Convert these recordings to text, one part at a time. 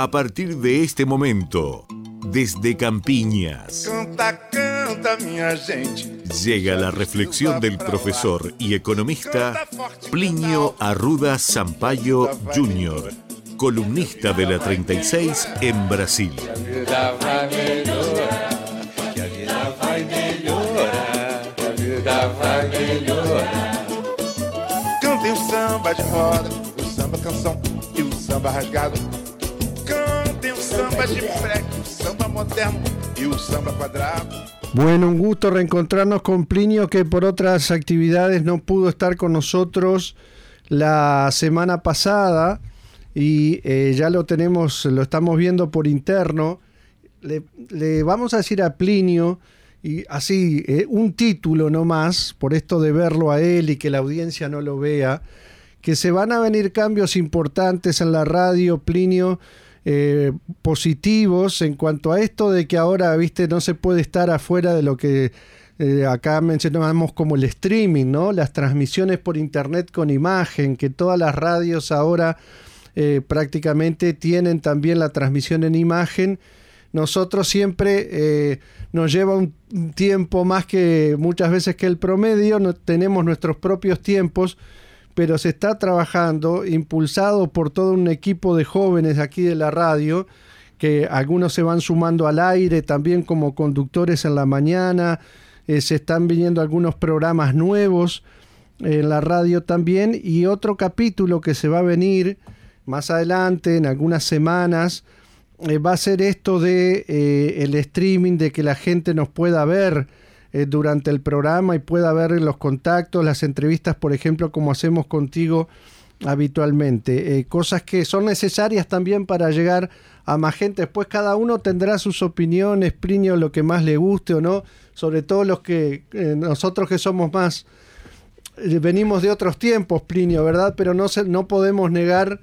A partir de este momento, desde Campiñas. Canta, canta, minha gente. Llega la reflexión del profesor y economista Plinio Arruda Sampaio Jr., columnista de la 36 en Brasil. Cantem o samba de roda, o samba canção e o samba rasgado. Bueno, un gusto reencontrarnos con Plinio que por otras actividades no pudo estar con nosotros la semana pasada y eh, ya lo tenemos, lo estamos viendo por interno. Le, le vamos a decir a Plinio y así, eh, un título nomás, por esto de verlo a él y que la audiencia no lo vea, que se van a venir cambios importantes en la radio, Plinio, eh, positivos en cuanto a esto de que ahora, viste, no se puede estar afuera de lo que eh, acá mencionamos como el streaming, ¿no? Las transmisiones por internet con imagen, que todas las radios ahora prácticamente tienen también la transmisión en imagen nosotros siempre eh, nos lleva un tiempo más que muchas veces que el promedio, tenemos nuestros propios tiempos, pero se está trabajando, impulsado por todo un equipo de jóvenes aquí de la radio, que algunos se van sumando al aire también como conductores en la mañana, eh, se están viniendo algunos programas nuevos en la radio también, y otro capítulo que se va a venir más adelante, en algunas semanas, eh, va a ser esto de eh, el streaming, de que la gente nos pueda ver eh, durante el programa y pueda ver los contactos, las entrevistas, por ejemplo, como hacemos contigo habitualmente. cosas que son necesarias también para llegar a más gente. Después cada uno tendrá sus opiniones, Plinio, lo que más le guste o no, sobre todo los que nosotros que somos más, venimos de otros tiempos, Plinio, ¿verdad? Pero no, se, no podemos negar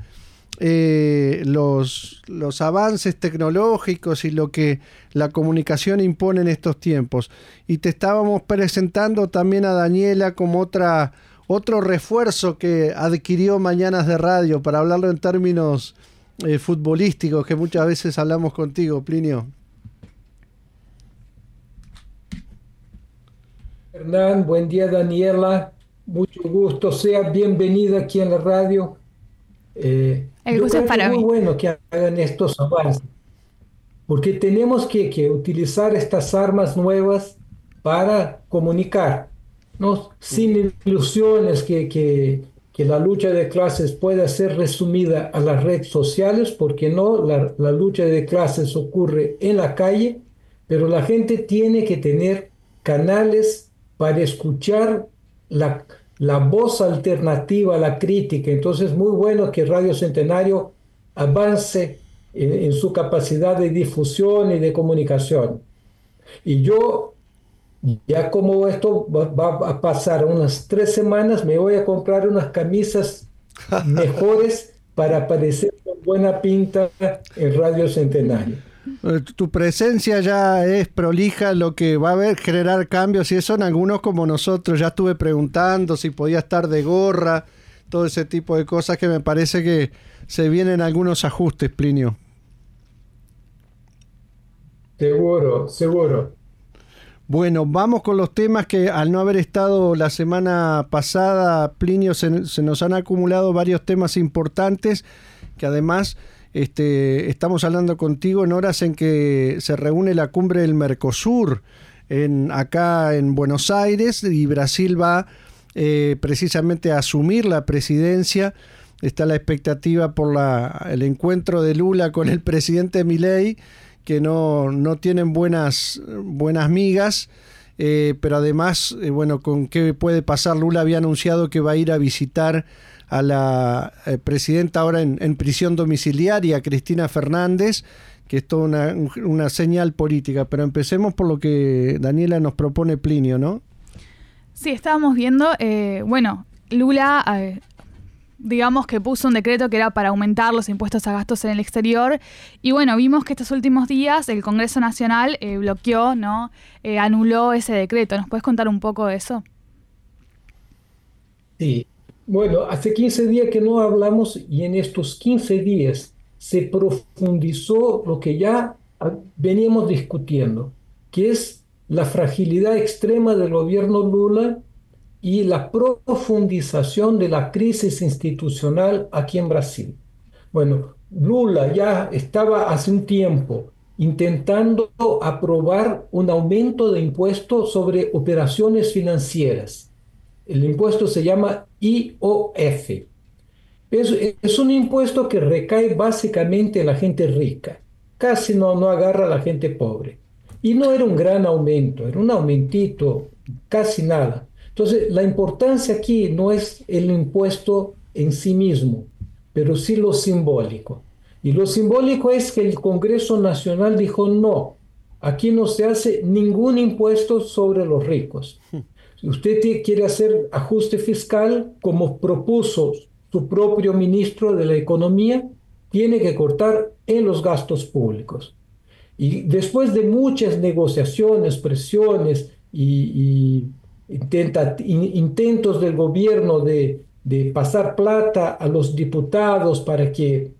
eh, los, los avances tecnológicos y lo que la comunicación impone en estos tiempos. Y te estábamos presentando también a Daniela como otra, otro refuerzo que adquirió Mañanas de Radio, para hablarlo en términos eh, futbolísticos, que muchas veces hablamos contigo, Plinio. Hernán, buen día Daniela, mucho gusto, sea bienvenida aquí en la radio. Eh, el gusto es para muy bueno que hagan estos avances, porque tenemos que, que utilizar estas armas nuevas para comunicar, ¿no? sin ilusiones que, que, que, la lucha de clases pueda ser resumida a las redes sociales, porque no, la, la lucha de clases ocurre en la calle, pero la gente tiene que tener canales para escuchar la, la voz alternativa a la crítica. Entonces, muy bueno que Radio Centenario avance en, su capacidad de difusión y de comunicación. Y yo, ya como esto va, a pasar unas tres semanas, me voy a comprar unas camisas mejores para aparecer con buena pinta en Radio Centenario. Eh, tu presencia ya es prolija, lo que va a haber generar cambios y eso en algunos como nosotros. Ya estuve preguntando si podía estar de gorra, todo ese tipo de cosas que me parece que se vienen algunos ajustes, Plinio. Seguro, seguro. Bueno, vamos con los temas que al no haber estado la semana pasada, Plinio, se, se nos han acumulado varios temas importantes que además este, estamos hablando contigo en horas en que se reúne la cumbre del Mercosur en, acá en Buenos Aires y Brasil va eh, precisamente a asumir la presidencia. Está la expectativa por la, el encuentro de Lula con el presidente Milei, que no, no tienen buenas, buenas migas. Eh, pero además, eh, bueno, con qué puede pasar, Lula había anunciado que va a ir a visitar a la eh, presidenta ahora en, prisión domiciliaria, Cristina Fernández, que es toda una, señal política. Pero empecemos por lo que Daniela nos propone Plinio, ¿no? Sí, estábamos viendo, eh, bueno, Lula, eh, digamos que puso un decreto que era para aumentar los impuestos a gastos en el exterior. Y bueno, vimos que estos últimos días el Congreso Nacional bloqueó, ¿no? anuló ese decreto. ¿Nos puedes contar un poco de eso? Sí, bueno, hace 15 días que no hablamos y en estos 15 días se profundizó lo que ya veníamos discutiendo, que es la fragilidad extrema del gobierno Lula y la profundización de la crisis institucional aquí en Brasil. Bueno, Lula ya estaba hace un tiempo intentando aprobar un aumento de impuestos sobre operaciones financieras. El impuesto se llama IOF. Es, es un impuesto que recae básicamente en la gente rica, casi no, no agarra a la gente pobre. Y no era un gran aumento, era un aumentito, casi nada. Entonces, la importancia aquí no es el impuesto en sí mismo, pero sí lo simbólico. Y lo simbólico es que el Congreso Nacional dijo no, aquí no se hace ningún impuesto sobre los ricos. Usted quiere hacer ajuste fiscal, como propuso su propio ministro de la Economía, tiene que cortar en los gastos públicos. Y después de muchas negociaciones, presiones y, intentos del gobierno de, de pasar plata a los diputados para que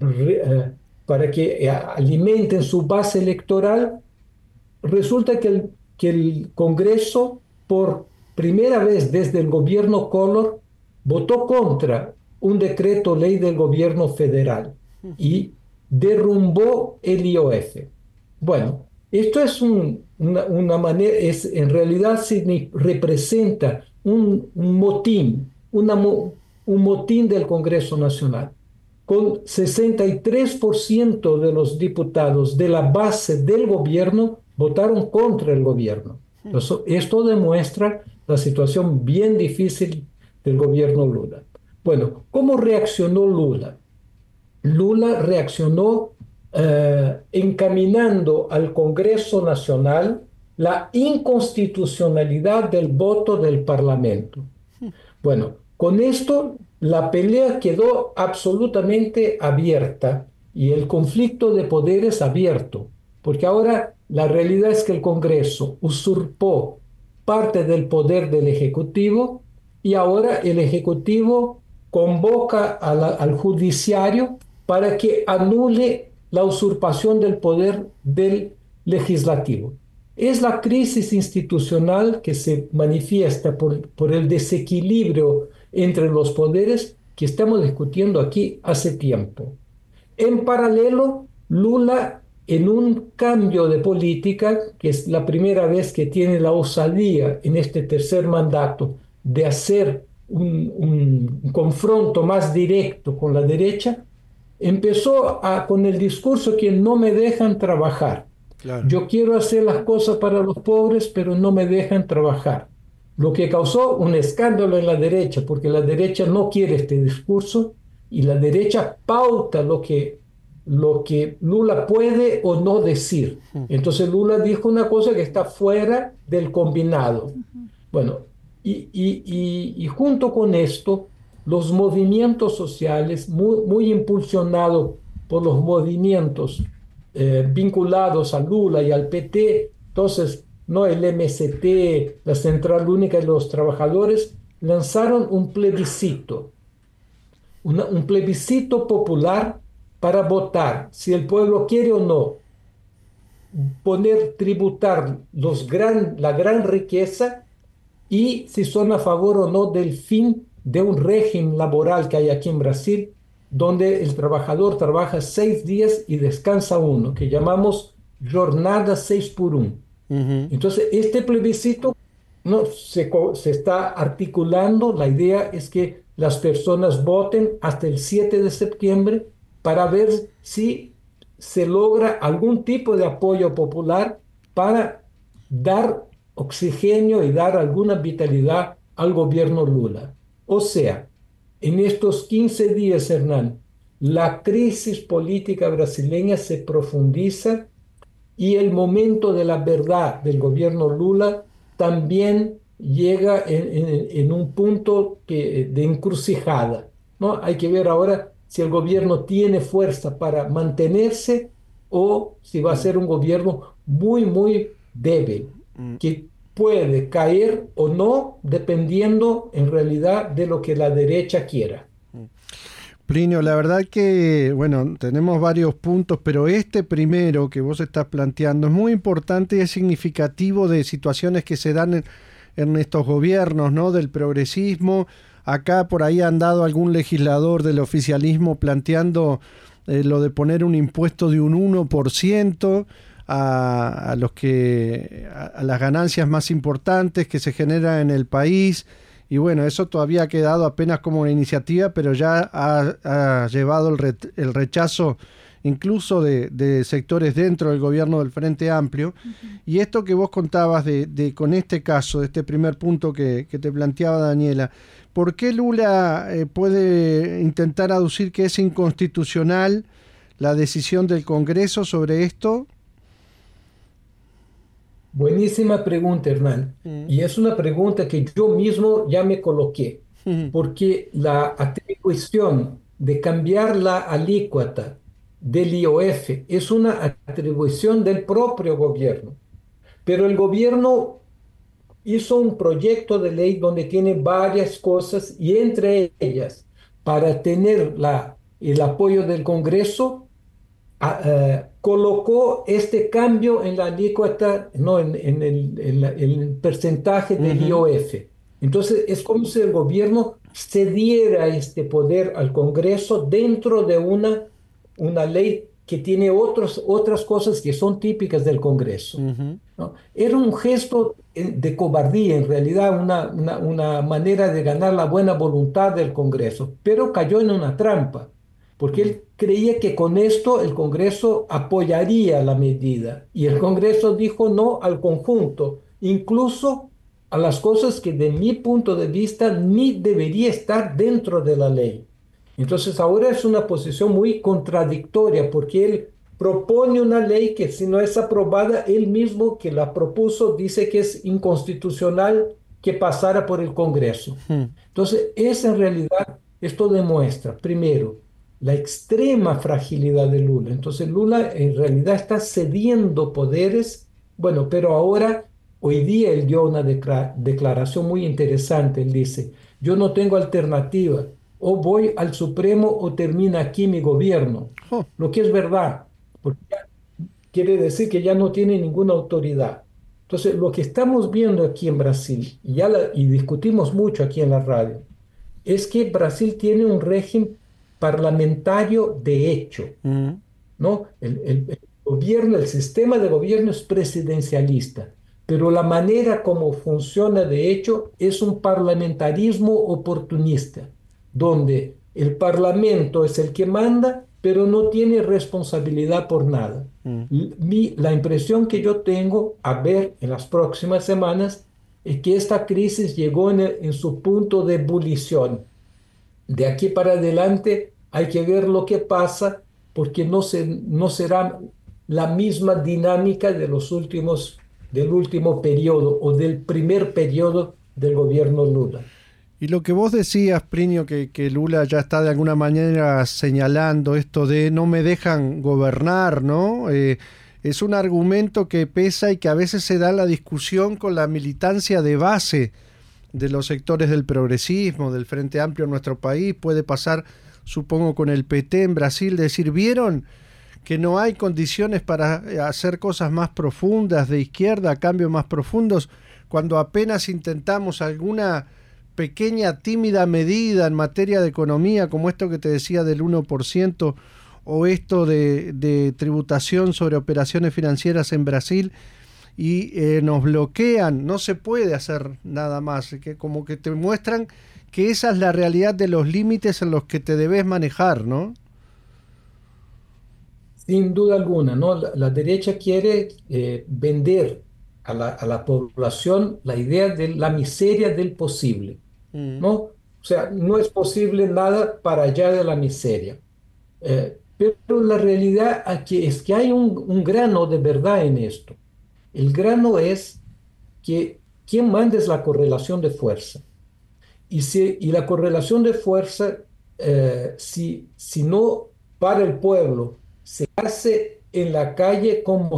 eh, para que eh, alimenten su base electoral, resulta que el, que el Congreso, por primera vez desde el gobierno Collor, votó contra un decreto ley del gobierno federal y derrumbó el IOF. Bueno, esto es una, manera, es, en realidad representa un, motín, una, un motín del Congreso Nacional con 63% de los diputados de la base del gobierno votaron contra el gobierno. esto demuestra la situación bien difícil del gobierno Lula. Bueno, ¿cómo reaccionó Lula? Lula reaccionó eh, encaminando al Congreso Nacional la inconstitucionalidad del voto del Parlamento. Bueno, con esto la pelea quedó absolutamente abierta y el conflicto de poderes abierto, porque ahora la realidad es que el Congreso usurpó parte del poder del Ejecutivo y ahora el Ejecutivo convoca al judiciario para que anule la usurpación del poder del legislativo. Es la crisis institucional que se manifiesta por, por el desequilibrio entre los poderes que estamos discutiendo aquí hace tiempo. En paralelo, Lula, en un cambio de política, que es la primera vez que tiene la osadía en este tercer mandato de hacer un, confronto más directo con la derecha, empezó a, con el discurso que no me dejan trabajar. Yo quiero hacer las cosas para los pobres, pero no me dejan trabajar lo que causó un escándalo en la derecha, porque la derecha no quiere este discurso y la derecha pauta lo que, lo que Lula puede o no decir. Entonces Lula dijo una cosa que está fuera del combinado. Bueno, y, y, junto con esto, los movimientos sociales, muy, muy impulsionados por los movimientos eh, vinculados a Lula y al PT, entonces no el MST, la Central Única de los Trabajadores, lanzaron un plebiscito, un plebiscito popular para votar si el pueblo quiere o no poner tributar los gran, la gran riqueza y si son a favor o no del fin de un régimen laboral que hay aquí en Brasil, donde el trabajador trabaja seis días y descansa uno, que llamamos jornada seis por uno. Entonces, este plebiscito no, se, se, está articulando, la idea es que las personas voten hasta el 7 de septiembre para ver si se logra algún tipo de apoyo popular para dar oxígeno y dar alguna vitalidad al gobierno Lula. O sea, en estos 15 días, Hernán, la crisis política brasileña se profundiza y el momento de la verdad del gobierno Lula también llega en, un punto de encrucijada. ¿no? Hay que ver ahora si el gobierno tiene fuerza para mantenerse o si va a ser un gobierno muy, muy débil, mm. que puede caer o no dependiendo en realidad de lo que la derecha quiera. Plinio, la verdad que, bueno, tenemos varios puntos, pero este primero que vos estás planteando es muy importante y es significativo de situaciones que se dan en, estos gobiernos, ¿no? Del progresismo. Acá por ahí han dado algún legislador del oficialismo planteando eh, lo de poner un impuesto de un 1% a, a los que a las ganancias más importantes que se generan en el país y bueno, eso todavía ha quedado apenas como una iniciativa, pero ya ha, llevado el, rechazo incluso de, sectores dentro del gobierno del Frente Amplio. Y esto que vos contabas de, con este caso, de este primer punto que, te planteaba Daniela, ¿por qué Lula eh, puede intentar aducir que es inconstitucional la decisión del Congreso sobre esto? Buenísima pregunta, Hernán. Mm. Y es una pregunta que yo mismo ya me coloqué, mm. porque la atribución de cambiar la alícuota del IOF es una atribución del propio gobierno. Pero el gobierno hizo un proyecto de ley donde tiene varias cosas y entre ellas, para tener la, el apoyo del Congreso, eh, colocó este cambio en la alícuota, no, en, el, porcentaje del IOF. Entonces es como si el gobierno cediera este poder al Congreso dentro de una, una ley que tiene otros, otras cosas que son típicas del Congreso. Era un gesto de cobardía, en realidad una, una, una manera de ganar la buena voluntad del Congreso, pero cayó en una trampa porque él creía que con esto el Congreso apoyaría la medida y el Congreso dijo no al conjunto, incluso a las cosas que de mi punto de vista ni debería estar dentro de la ley. Entonces ahora es una posición muy contradictoria porque él propone una ley que si no es aprobada, él mismo que la propuso dice que es inconstitucional que pasara por el Congreso. Entonces, es en realidad, esto demuestra, primero, la extrema fragilidad de Lula. Entonces Lula en realidad está cediendo poderes, bueno, pero ahora, hoy día él dio una declaración muy interesante, él dice, yo no tengo alternativa, o voy al Supremo o termina aquí mi gobierno, oh. lo que es verdad, porque quiere decir que ya no tiene ninguna autoridad. Entonces, lo que estamos viendo aquí en Brasil, y, ya y discutimos mucho aquí en la radio, es que Brasil tiene un régimen parlamentario de hecho. Mm. ¿no? El, gobierno, el sistema de gobierno es presidencialista, pero la manera como funciona de hecho es un parlamentarismo oportunista, donde el parlamento es el que manda, pero no tiene responsabilidad por nada. Mm. la impresión que yo tengo a ver en las próximas semanas es que esta crisis llegó en, en su punto de ebullición de aquí para adelante hay que ver lo que pasa porque no, se, no será la misma dinámica de los últimos, del último periodo o del primer periodo del gobierno Lula. Y lo que vos decías, Prinio, que, que, Lula ya está de alguna manera señalando esto de no me dejan gobernar, ¿no? Eh, es un argumento que pesa y que a veces se da la discusión con la militancia de base de los sectores del progresismo, del Frente Amplio en nuestro país, puede pasar, supongo, con el PT en Brasil, decir, ¿vieron que no hay condiciones para hacer cosas más profundas de izquierda, cambios más profundos, cuando apenas intentamos alguna pequeña, tímida medida en materia de economía, como esto que te decía del 1%, o esto de, tributación sobre operaciones financieras en Brasil, y eh, nos bloquean, no se puede hacer nada más, que como que te muestran que esa es la realidad de los límites en los que te debes manejar, ¿no? Sin duda alguna, ¿no? La, derecha quiere eh, vender a la, población la idea de la miseria del posible, ¿no? O sea, no es posible nada para allá de la miseria. Eh, pero la realidad aquí es que hay un, un grano de verdad en esto. El grano es que quien manda es la correlación de fuerza. Y, si, y la correlación de fuerza, eh, si, si no para el pueblo, se hace en la calle con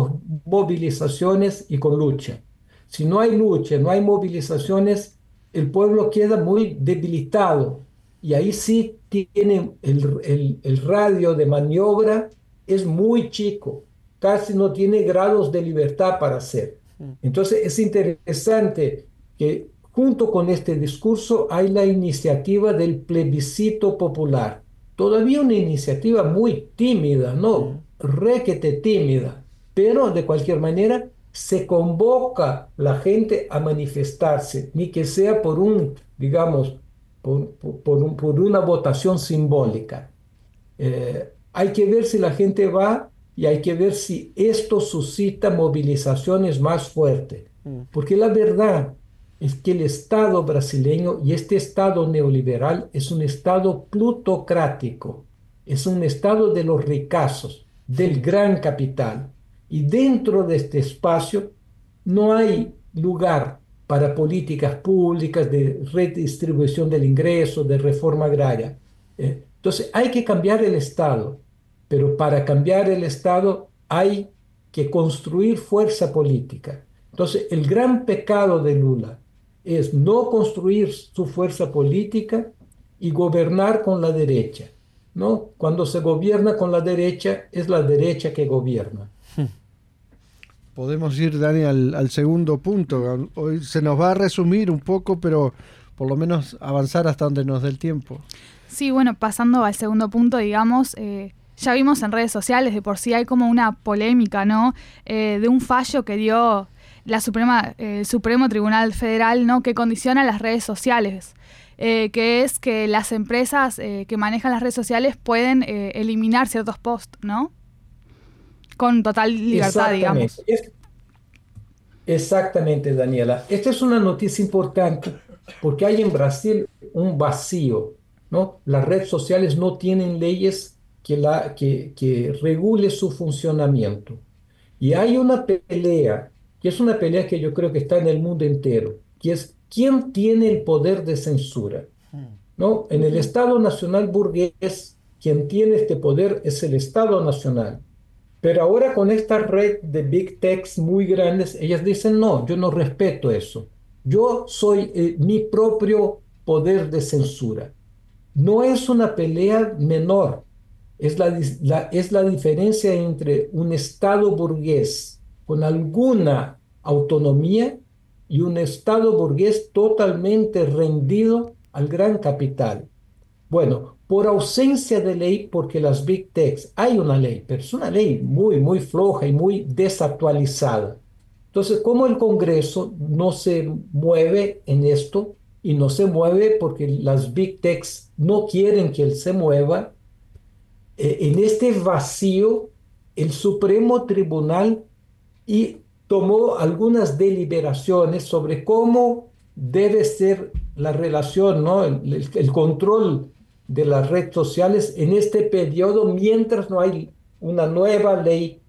movilizaciones y con lucha. Si no hay lucha, no hay movilizaciones, el pueblo queda muy debilitado y ahí sí tiene el, el, radio de maniobra, es muy chico, casi no tiene grados de libertad para hacer. Mm. Entonces es interesante que junto con este discurso hay la iniciativa del plebiscito popular. Todavía una iniciativa muy tímida, ¿no? Mm. Requete tímida, pero de cualquier manera se convoca la gente a manifestarse, ni que sea por un, digamos, por, por, una votación simbólica. Eh, hay que ver si la gente va y hay que ver si esto suscita movilizaciones más fuertes. Mm. Porque la verdad es que el Estado brasileño y este Estado neoliberal es un Estado plutocrático, es un Estado de los ricazos, del gran capital. Y dentro de este espacio no hay lugar para políticas públicas de redistribución del ingreso, de reforma agraria. Eh, entonces hay que cambiar el Estado, pero para cambiar el Estado hay que construir fuerza política. Entonces el gran pecado de Lula es no construir su fuerza política y gobernar con la derecha. ¿no? Cuando se gobierna con la derecha, es la derecha que gobierna. Podemos ir, Dani, al, segundo punto. Hoy se nos va a resumir un poco, pero por lo menos avanzar hasta donde nos dé el tiempo. Sí, bueno, pasando al segundo punto, digamos, eh, ya vimos en redes sociales, de por sí hay como una polémica, ¿no? Eh, de un fallo que dio la Suprema, el Supremo Tribunal Federal, ¿no? Que condiciona las redes sociales. Eh, que es que las empresas que manejan las redes sociales pueden eliminar ciertos posts, ¿no? Con total libertad, digamos. exactamente, Daniela. Esta es una noticia importante porque hay en Brasil un vacío, ¿no? Las redes sociales no tienen leyes que, la, que, que regule su funcionamiento. Y hay una pelea, que es una pelea que yo creo que está en el mundo entero, que es quién tiene el poder de censura. ¿no? En el Estado Nacional burgués, quien tiene este poder es el Estado Nacional. Pero ahora con esta red de big techs muy grandes, ellas dicen, no, yo no respeto eso. Yo soy eh, mi propio poder de censura. No es una pelea menor, es la, es la diferencia entre un Estado burgués con alguna autonomía y un Estado burgués totalmente rendido al gran capital. Bueno, por ausencia de ley, porque las big techs, hay una ley, pero es una ley muy, muy floja y muy desactualizada. Entonces, como el Congreso no se mueve en esto y no se mueve porque las big techs no quieren que él se mueva, eh, en este vacío, el Supremo Tribunal y tomó algunas deliberaciones sobre cómo debe ser la relación, ¿no? el, el control de las redes sociales en este periodo mientras no hay una nueva ley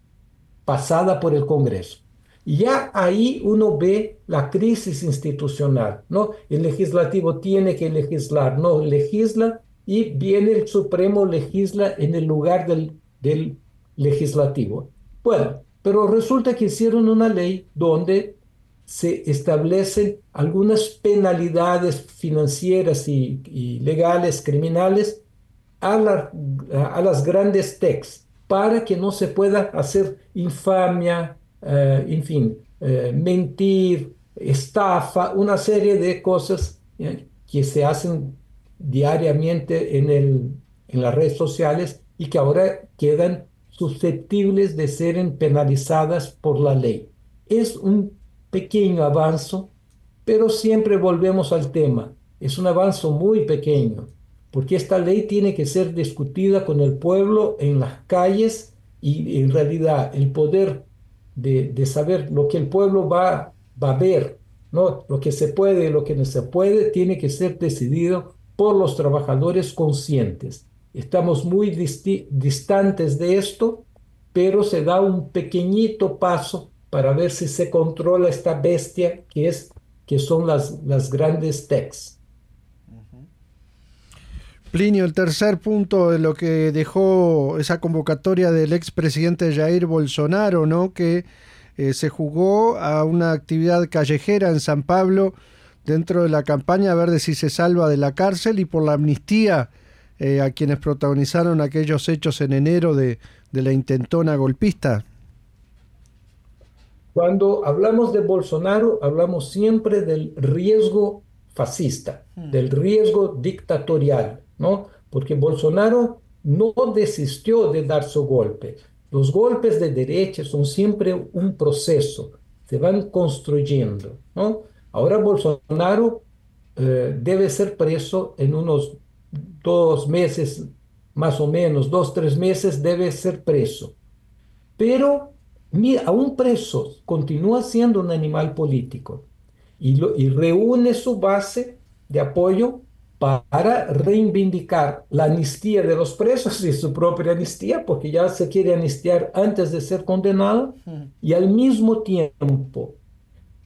pasada por el Congreso. Y ya ahí uno ve la crisis institucional, ¿no? El legislativo tiene que legislar, no legisla y viene el Supremo legisla en el lugar del, del legislativo. Bueno, pero resulta que hicieron una ley donde se establecen algunas penalidades financieras y, legales, criminales, a, las grandes techs para que no se pueda hacer infamia, eh, en fin, eh, mentir, estafa, una serie de cosas eh, que se hacen diariamente en, en las redes sociales y que ahora quedan susceptibles de ser penalizadas por la ley. Es un pequeño avance, pero siempre volvemos al tema. Es un avance muy pequeño, porque esta ley tiene que ser discutida con el pueblo en las calles y en realidad el poder de, saber lo que el pueblo va, va a ver, ¿no? lo que se puede y lo que no se puede, tiene que ser decidido por los trabajadores conscientes. Estamos muy distantes de esto, pero se da un pequeñito paso para ver si se controla esta bestia que, es, que son las, las grandes techs. Plinio, el tercer punto de lo que dejó esa convocatoria del expresidente Jair Bolsonaro, ¿no? que eh, se jugó a una actividad callejera en San Pablo dentro de la campaña a ver de si se salva de la cárcel y por la amnistía eh, a quienes protagonizaron aquellos hechos en enero de, de la intentona golpista? Cuando hablamos de Bolsonaro, hablamos siempre del riesgo fascista, del riesgo dictatorial, ¿no? Porque Bolsonaro no desistió de dar su golpe. Los golpes de derecha son siempre un proceso, se van construyendo, ¿no? Ahora Bolsonaro eh, debe ser preso en unos dos meses, más o menos, dos, tres meses debe ser preso. Pero mira, aún preso continúa siendo un animal político y, y reúne su base de apoyo para reivindicar la amnistía de los presos y su propia amnistía, porque ya se quiere amnistiar antes de ser condenado, y al mismo tiempo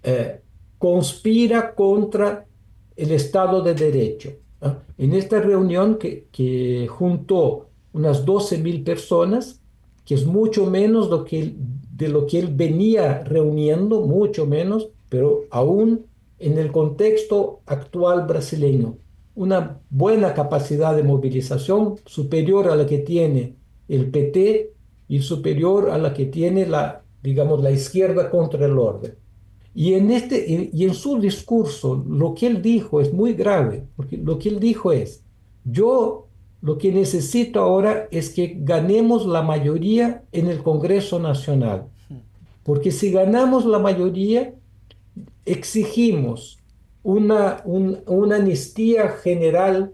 eh, conspira contra el Estado de Derecho. En esta reunión que, que juntó unas 12 mil personas, que es mucho menos lo que, de lo que él venía reuniendo, mucho menos, pero aún en el contexto actual brasileño, una buena capacidad de movilización superior a la que tiene el PT y superior a la que tiene la, digamos, la izquierda contra el orden. Y en, este, y en su discurso lo que él dijo es muy grave, porque lo que él dijo es, yo lo que necesito ahora es que ganemos la mayoría en el Congreso Nacional, porque si ganamos la mayoría, exigimos una, una amnistía general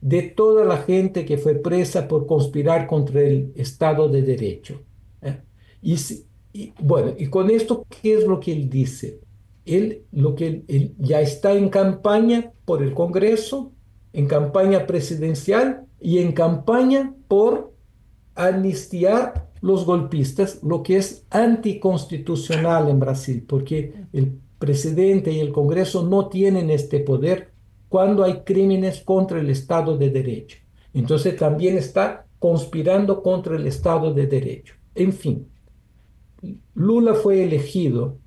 de toda la gente que fue presa por conspirar contra el Estado de Derecho. ¿eh? Y, bueno, y con esto, ¿qué es lo que él dice? Él, lo que él ya está en campaña por el Congreso, en campaña presidencial y en campaña por amnistiar los golpistas, lo que es anticonstitucional en Brasil, porque el presidente y el Congreso no tienen este poder cuando hay crímenes contra el Estado de Derecho. Entonces también está conspirando contra el Estado de Derecho. En fin, Lula fue elegido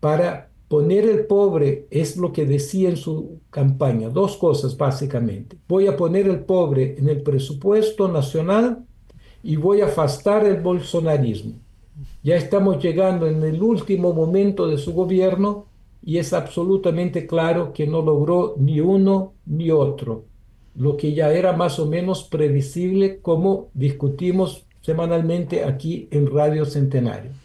para poner el pobre, es lo que decía en su campaña, dos cosas básicamente. Voy a poner el pobre en el presupuesto nacional y voy a afastar el bolsonarismo. Ya estamos llegando en el último momento de su gobierno y es absolutamente claro que no logró ni uno ni otro, lo que ya era más o menos previsible como discutimos semanalmente aquí en Radio Centenario.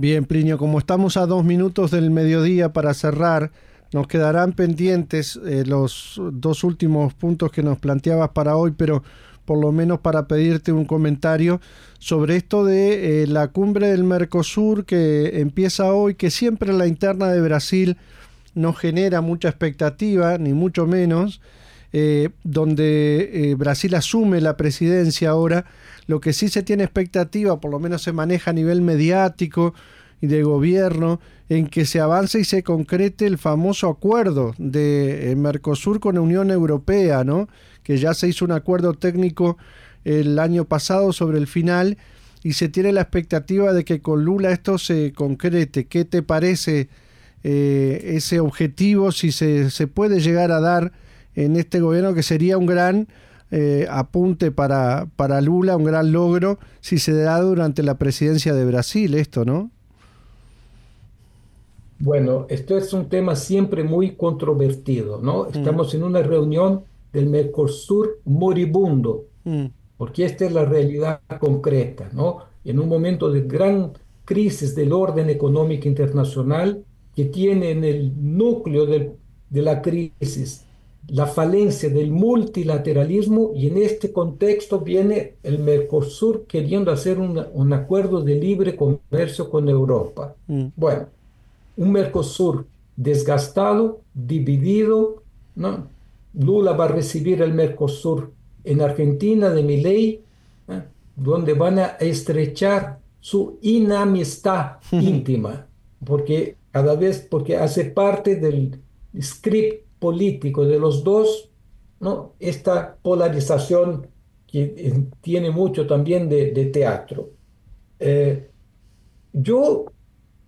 Bien, Plinio, como estamos a dos minutos del mediodía para cerrar, nos quedarán pendientes eh, los dos últimos puntos que nos planteabas para hoy, pero por lo menos para pedirte un comentario sobre esto de eh, la cumbre del Mercosur que empieza hoy, que siempre la interna de Brasil no genera mucha expectativa, ni mucho menos, eh, donde eh, Brasil asume la presidencia ahora, lo que sí se tiene expectativa, por lo menos se maneja a nivel mediático y de gobierno, en que se avance y se concrete el famoso acuerdo de Mercosur con la Unión Europea, ¿no? que ya se hizo un acuerdo técnico el año pasado sobre el final y se tiene la expectativa de que con Lula esto se concrete. ¿Qué te parece eh, ese objetivo si se, se, puede llegar a dar en este gobierno que sería un gran eh, apunte para, para Lula, un gran logro si se da durante la presidencia de Brasil esto, ¿no? Bueno, esto es un tema siempre muy controvertido, ¿no? Mm. Estamos en una reunión del Mercosur moribundo, mm. porque esta es la realidad concreta, ¿no? En un momento de gran crisis del orden económico internacional que tiene en el núcleo de la crisis la falencia del multilateralismo y en este contexto viene el Mercosur queriendo hacer un acuerdo de libre comercio con Europa. Mm. Bueno, un Mercosur desgastado, dividido, ¿no? Lula va a recibir el Mercosur en Argentina de Milei, ¿eh? donde van a estrechar su inamistad íntima, porque cada vez, porque hace parte del script político de los dos, ¿no? Esta polarización que eh, tiene mucho también de, teatro. Eh, yo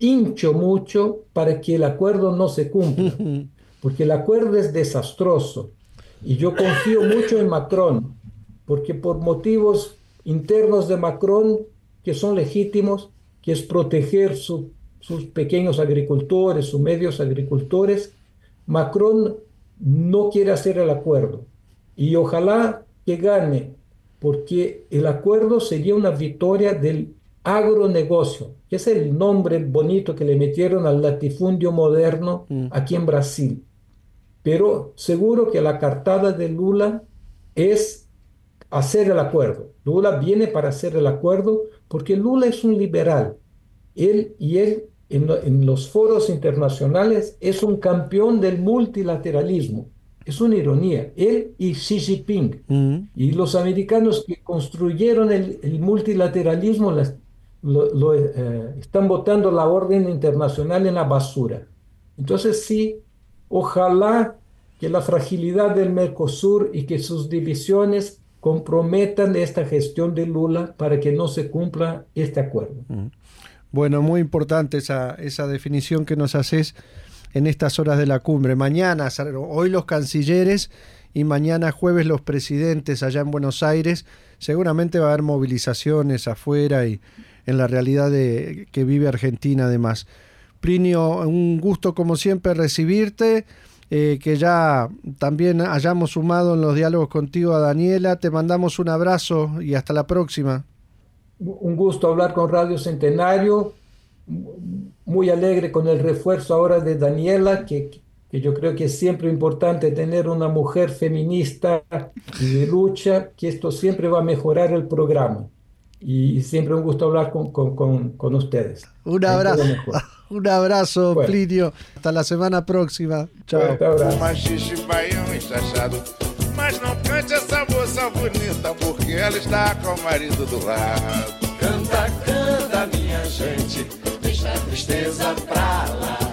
hincho mucho para que el acuerdo no se cumpla. porque el acuerdo es desastroso. Y yo confío mucho en Macron, porque por motivos internos de Macron, que son legítimos, que es proteger sus pequeños agricultores, sus medios agricultores, Macron no quiere hacer el acuerdo. Y ojalá que gane, porque el acuerdo sería una victoria del agronegocio, que es el nombre bonito que le metieron al latifundio moderno mm. aquí en Brasil. Pero seguro que la cartada de Lula es hacer el acuerdo. Lula viene para hacer el acuerdo porque Lula es un liberal. Él y él en, los foros internacionales es un campeón del multilateralismo. Es una ironía. Él y Xi Jinping. Mm. Y los americanos que construyeron el, multilateralismo lo, eh, están votando la orden internacional en la basura. Entonces sí, ojalá que la fragilidad del Mercosur y que sus divisiones comprometan esta gestión de Lula para que no se cumpla este acuerdo. Mm. Bueno, muy importante esa, esa definición que nos haces en estas horas de la cumbre. Mañana, hoy los cancilleres y mañana jueves los presidentes allá en Buenos Aires. Seguramente va a haber movilizaciones afuera y en la realidad de, que vive Argentina además. Plinio, un gusto como siempre recibirte. Eh, que ya también hayamos sumado en los diálogos contigo a Daniela. Te mandamos un abrazo y hasta la próxima un gusto hablar con Radio Centenario, muy alegre con el refuerzo ahora de Daniela, que, que yo creo que es siempre importante tener una mujer feminista y de lucha, que esto siempre va a mejorar el programa. Y siempre un gusto hablar con, con, con, ustedes. Un abrazo. Un abrazo, Plinio. Hasta la semana próxima. Chao. Mas não cante essa moça bonita, porque ela está com o marido do lado. Canta, canta, minha gente, deixa a tristeza pra lá.